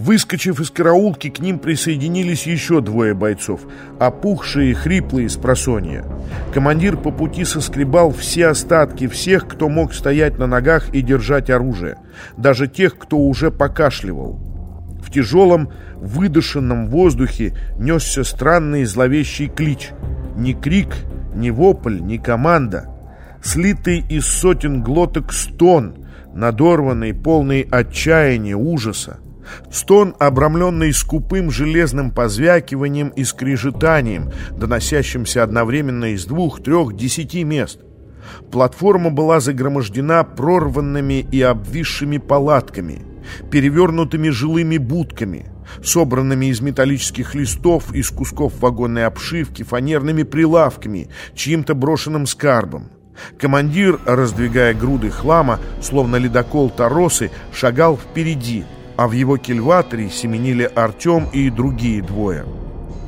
Выскочив из караулки, к ним присоединились еще двое бойцов, опухшие и хриплые с просонья. Командир по пути соскребал все остатки всех, кто мог стоять на ногах и держать оружие, даже тех, кто уже покашливал. В тяжелом, выдышанном воздухе несся странный зловещий клич. Ни крик, ни вопль, ни команда. Слитый из сотен глоток стон, надорванный, полный отчаяния, ужаса. Стон, обрамленный скупым железным позвякиванием и скрежетанием, доносящимся одновременно из двух, трех, десяти мест. Платформа была загромождена прорванными и обвисшими палатками, перевернутыми жилыми будками, собранными из металлических листов, из кусков вагонной обшивки, фанерными прилавками, чьим-то брошенным скарбом. Командир, раздвигая груды хлама, словно ледокол Таросы, шагал впереди – а в его кильваторе семенили Артем и другие двое.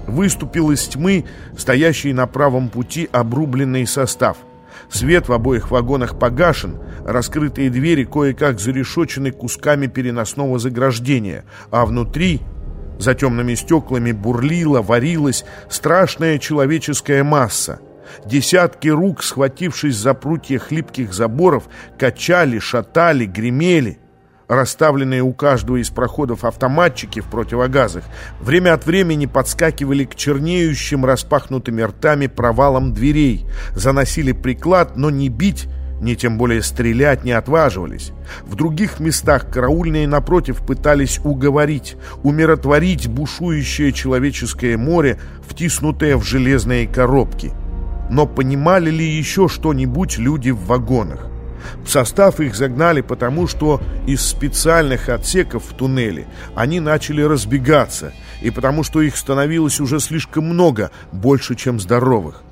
Выступил из тьмы стоящий на правом пути обрубленный состав. Свет в обоих вагонах погашен, раскрытые двери кое-как зарешочены кусками переносного заграждения, а внутри за темными стеклами бурлила, варилась страшная человеческая масса. Десятки рук, схватившись за прутья хлипких заборов, качали, шатали, гремели. Расставленные у каждого из проходов автоматчики в противогазах время от времени подскакивали к чернеющим распахнутыми ртами провалам дверей, заносили приклад, но не бить, ни тем более стрелять не отваживались. В других местах караульные, напротив, пытались уговорить, умиротворить бушующее человеческое море, втиснутое в железные коробки. Но понимали ли еще что-нибудь люди в вагонах? В состав их загнали потому, что из специальных отсеков в туннеле они начали разбегаться, и потому что их становилось уже слишком много, больше, чем здоровых.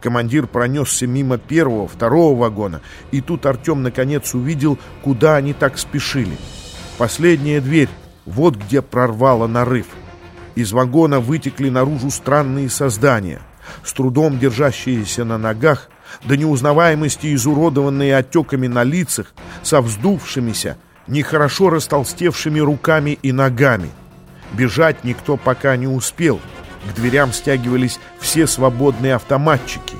Командир пронесся мимо первого, второго вагона, и тут Артем наконец увидел, куда они так спешили. Последняя дверь, вот где прорвало нарыв. Из вагона вытекли наружу странные создания, с трудом держащиеся на ногах, до неузнаваемости изуродованные отеками на лицах, со вздувшимися, нехорошо растолстевшими руками и ногами. Бежать никто пока не успел. К дверям стягивались все свободные автоматчики.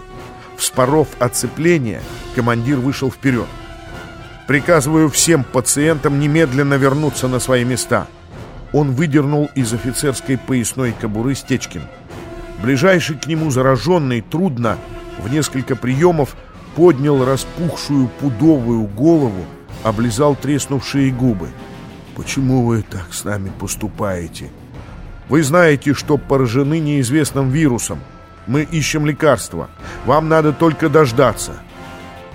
Вспоров оцепление, командир вышел вперед. «Приказываю всем пациентам немедленно вернуться на свои места». Он выдернул из офицерской поясной кобуры Стечкин. Ближайший к нему зараженный трудно в несколько приемов поднял распухшую пудовую голову, облизал треснувшие губы. «Почему вы так с нами поступаете? Вы знаете, что поражены неизвестным вирусом. Мы ищем лекарства. Вам надо только дождаться».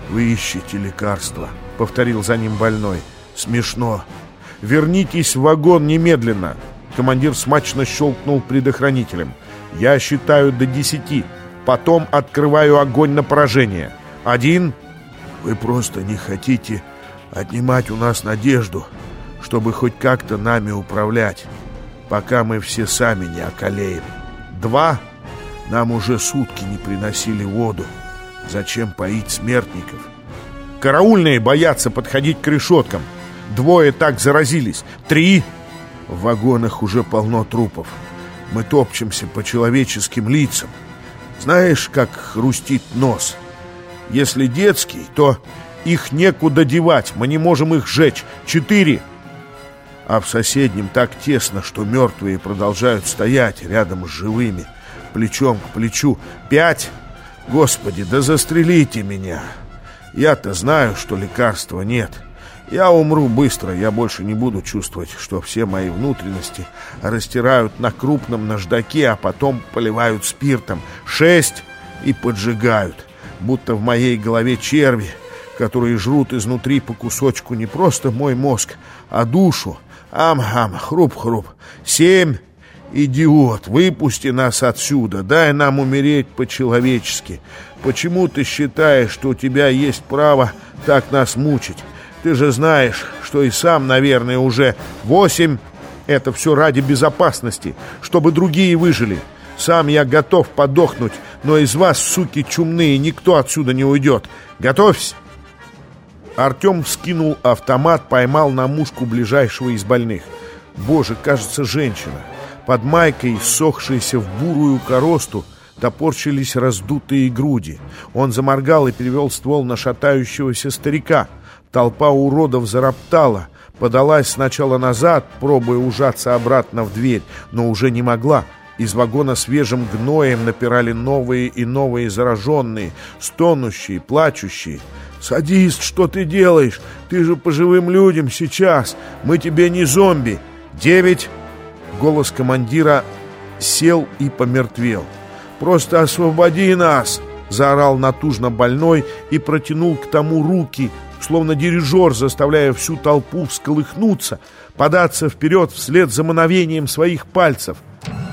«Вы ищете лекарства», — повторил за ним больной. «Смешно. Вернитесь в вагон немедленно». Командир смачно щелкнул предохранителем. «Я считаю до десяти. Потом открываю огонь на поражение. Один. Вы просто не хотите отнимать у нас надежду, чтобы хоть как-то нами управлять, пока мы все сами не околеем. Два. Нам уже сутки не приносили воду. Зачем поить смертников? Караульные боятся подходить к решеткам. Двое так заразились. Три. В вагонах уже полно трупов. Мы топчемся по человеческим лицам. Знаешь, как хрустит нос? Если детский, то их некуда девать, мы не можем их сжечь. Четыре. А в соседнем так тесно, что мертвые продолжают стоять рядом с живыми, плечом к плечу. Пять. Господи, да застрелите меня. Я-то знаю, что лекарства нет. — я умру быстро, я больше не буду чувствовать, что все мои внутренности растирают на крупном наждаке, а потом поливают спиртом. Шесть и поджигают, будто в моей голове черви, которые жрут изнутри по кусочку не просто мой мозг, а душу. Ам-ам, хруп-хруп. Семь. Идиот, выпусти нас отсюда, дай нам умереть по-человечески. Почему ты считаешь, что у тебя есть право так нас мучить? Ты же знаешь, что и сам, наверное, уже восемь. Это все ради безопасности, чтобы другие выжили. Сам я готов подохнуть, но из вас, суки чумные, никто отсюда не уйдет. Готовься!» Артем вскинул автомат, поймал на мушку ближайшего из больных. Боже, кажется, женщина. Под майкой, сохшейся в бурую коросту, топорщились раздутые груди. Он заморгал и перевел ствол на шатающегося старика. Толпа уродов зароптала, подалась сначала назад, пробуя ужаться обратно в дверь, но уже не могла. Из вагона свежим гноем напирали новые и новые зараженные, стонущие, плачущие. «Садист, что ты делаешь? Ты же по живым людям сейчас! Мы тебе не зомби!» «Девять!» Голос командира сел и помертвел. «Просто освободи нас!» Заорал натужно больной и протянул к тому руки, словно дирижер, заставляя всю толпу всколыхнуться, податься вперед вслед за мановением своих пальцев.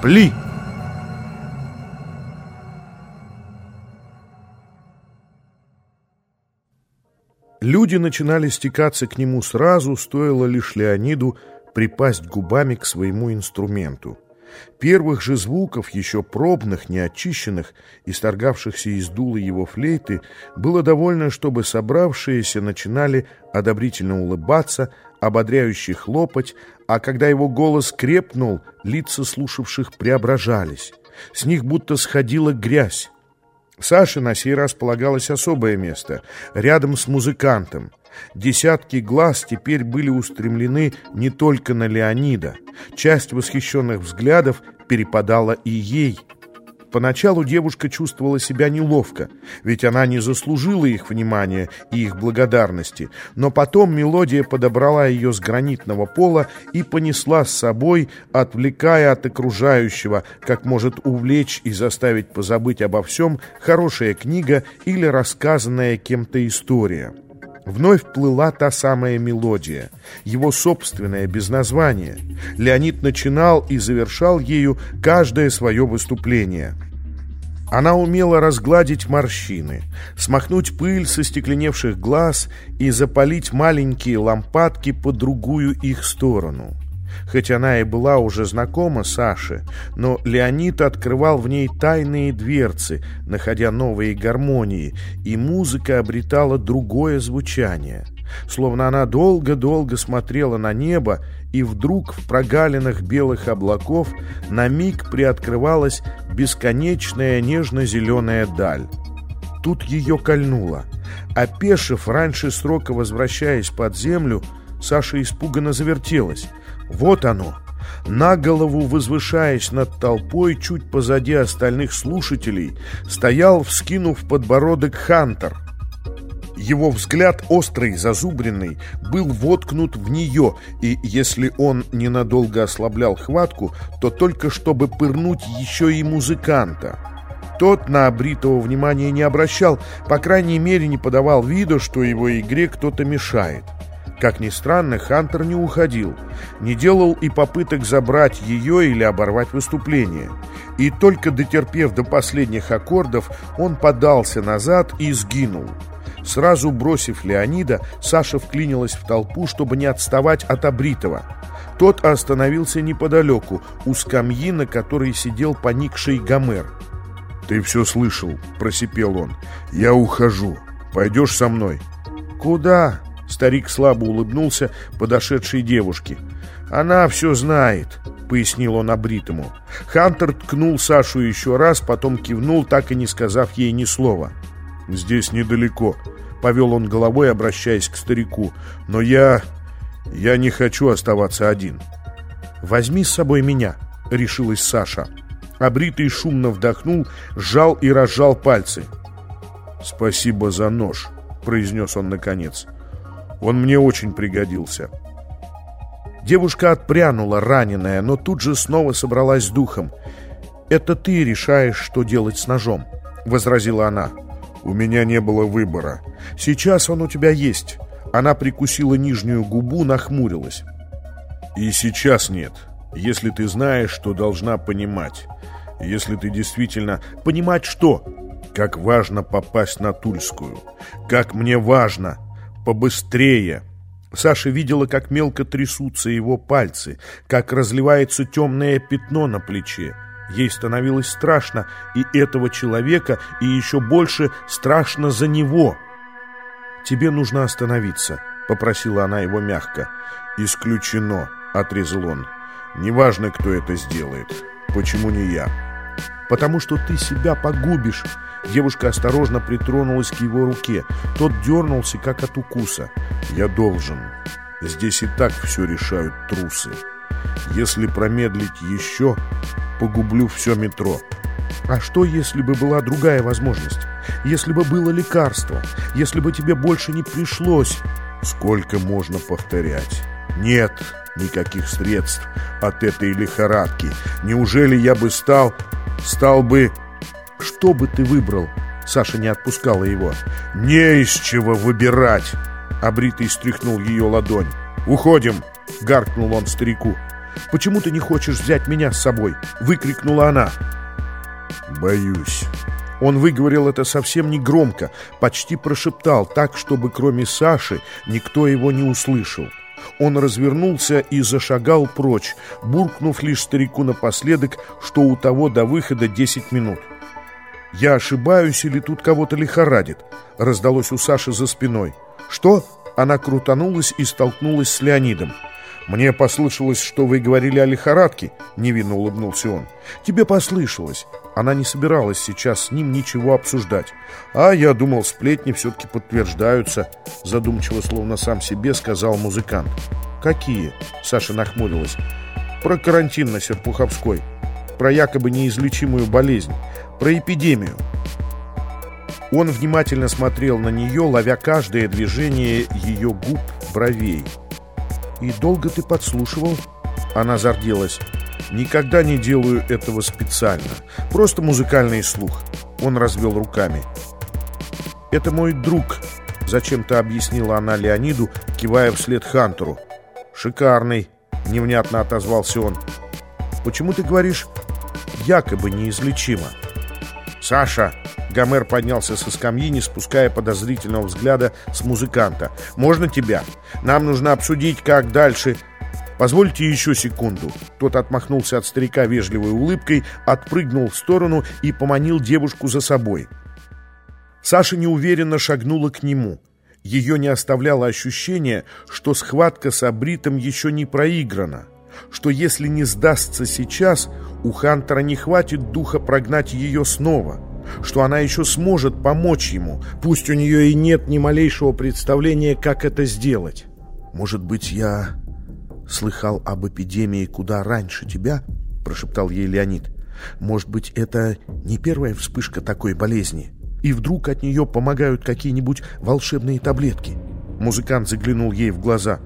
«Пли!» Люди начинали стекаться к нему сразу, стоило лишь Леониду припасть губами к своему инструменту. Первых же звуков, еще пробных, неочищенных, исторгавшихся из дула его флейты, было довольно, чтобы собравшиеся начинали одобрительно улыбаться, ободряюще хлопать, а когда его голос крепнул, лица слушавших преображались. С них будто сходила грязь. Саше на сей раз полагалось особое место, рядом с музыкантом — Десятки глаз теперь были устремлены не только на Леонида. Часть восхищенных взглядов перепадала и ей. Поначалу девушка чувствовала себя неловко, ведь она не заслужила их внимания и их благодарности, но потом мелодия подобрала ее с гранитного пола и понесла с собой, отвлекая от окружающего, как может увлечь и заставить позабыть обо всем хорошая книга или рассказанная кем-то история. Вновь плыла та самая мелодия, его собственная, без названия. Леонид начинал и завершал ею каждое свое выступление. Она умела разгладить морщины, смахнуть пыль со стекленевших глаз и запалить маленькие лампадки по другую их сторону. Хоть она и была уже знакома Саше, но Леонид открывал в ней тайные дверцы, находя новые гармонии, и музыка обретала другое звучание. Словно она долго-долго смотрела на небо, и вдруг в прогалинах белых облаков на миг приоткрывалась бесконечная нежно-зеленая даль. Тут ее кольнуло. Опешив, раньше срока возвращаясь под землю, Саша испуганно завертелась. Вот оно. На голову возвышаясь над толпой, чуть позади остальных слушателей, стоял, вскинув подбородок Хантер. Его взгляд, острый, зазубренный, был воткнут в нее, и если он ненадолго ослаблял хватку, то только чтобы пырнуть еще и музыканта. Тот на обритого внимания не обращал, по крайней мере не подавал виду, что его игре кто-то мешает. Как ни странно, Хантер не уходил, не делал и попыток забрать ее или оборвать выступление. И только дотерпев до последних аккордов, он подался назад и сгинул. Сразу бросив Леонида, Саша вклинилась в толпу, чтобы не отставать от Абритова. Тот остановился неподалеку, у скамьи, на которой сидел поникший Гомер. «Ты все слышал», — просипел он. «Я ухожу. Пойдешь со мной?» «Куда?» Старик слабо улыбнулся подошедшей девушке. «Она все знает», — пояснил он обритому. Хантер ткнул Сашу еще раз, потом кивнул, так и не сказав ей ни слова. «Здесь недалеко», — повел он головой, обращаясь к старику. «Но я... я не хочу оставаться один». «Возьми с собой меня», — решилась Саша. Обритый шумно вдохнул, сжал и разжал пальцы. «Спасибо за нож», — произнес он наконец. Он мне очень пригодился. Девушка отпрянула, раненая, но тут же снова собралась с духом. «Это ты решаешь, что делать с ножом», — возразила она. «У меня не было выбора. Сейчас он у тебя есть». Она прикусила нижнюю губу, нахмурилась. «И сейчас нет, если ты знаешь, что должна понимать. Если ты действительно... Понимать что? Как важно попасть на Тульскую. Как мне важно побыстрее!» Саша видела, как мелко трясутся его пальцы, как разливается темное пятно на плече. Ей становилось страшно и этого человека, и еще больше страшно за него. «Тебе нужно остановиться», — попросила она его мягко. «Исключено», — отрезал он. Неважно, кто это сделает. Почему не я? Потому что ты себя погубишь. Девушка осторожно притронулась к его руке. Тот дернулся, как от укуса. Я должен. Здесь и так все решают трусы. Если промедлить еще, погублю все метро. А что, если бы была другая возможность? Если бы было лекарство? Если бы тебе больше не пришлось? Сколько можно повторять? Нет никаких средств от этой лихорадки. Неужели я бы стал... стал бы... Что бы ты выбрал? Саша не отпускала его. Не из чего выбирать. Абритый стряхнул ее ладонь. «Уходим!» — гаркнул он старику. «Почему ты не хочешь взять меня с собой?» — выкрикнула она. «Боюсь». Он выговорил это совсем не громко, почти прошептал так, чтобы кроме Саши никто его не услышал. Он развернулся и зашагал прочь, буркнув лишь старику напоследок, что у того до выхода 10 минут. «Я ошибаюсь или тут кого-то лихорадит?» — раздалось у Саши за спиной. «Что?» — она крутанулась и столкнулась с Леонидом. «Мне послышалось, что вы говорили о лихорадке», — невинно улыбнулся он. «Тебе послышалось. Она не собиралась сейчас с ним ничего обсуждать. А я думал, сплетни все-таки подтверждаются», — задумчиво, словно сам себе, сказал музыкант. «Какие?» — Саша нахмурилась. «Про карантин на Серпуховской. Про якобы неизлечимую болезнь. Про эпидемию». Он внимательно смотрел на нее, ловя каждое движение ее губ, бровей. «И долго ты подслушивал?» Она зарделась. «Никогда не делаю этого специально. Просто музыкальный слух». Он развел руками. «Это мой друг», — зачем-то объяснила она Леониду, кивая вслед Хантеру. «Шикарный», — невнятно отозвался он. «Почему ты говоришь «якобы неизлечимо»?» «Саша!» Гомер поднялся со скамьи, не спуская подозрительного взгляда с музыканта. «Можно тебя? Нам нужно обсудить, как дальше...» «Позвольте еще секунду». Тот отмахнулся от старика вежливой улыбкой, отпрыгнул в сторону и поманил девушку за собой. Саша неуверенно шагнула к нему. Ее не оставляло ощущение, что схватка с Абритом еще не проиграна, что если не сдастся сейчас, у Хантера не хватит духа прогнать ее снова, что она еще сможет помочь ему, пусть у нее и нет ни малейшего представления, как это сделать. «Может быть, я слыхал об эпидемии куда раньше тебя?» — прошептал ей Леонид. «Может быть, это не первая вспышка такой болезни, и вдруг от нее помогают какие-нибудь волшебные таблетки?» Музыкант заглянул ей в глаза.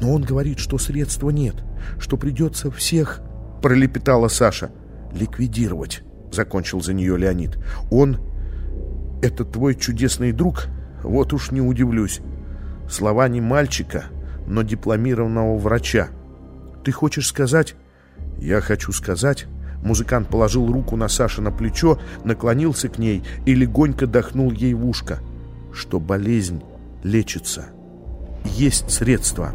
«Но он говорит, что средства нет, что придется всех пролепетала Саша. «Ликвидировать», — закончил за нее Леонид. «Он... это твой чудесный друг? Вот уж не удивлюсь. Слова не мальчика, но дипломированного врача. Ты хочешь сказать...» «Я хочу сказать...» Музыкант положил руку на Саша на плечо, наклонился к ней и легонько дохнул ей в ушко, что болезнь лечится. Есть средства.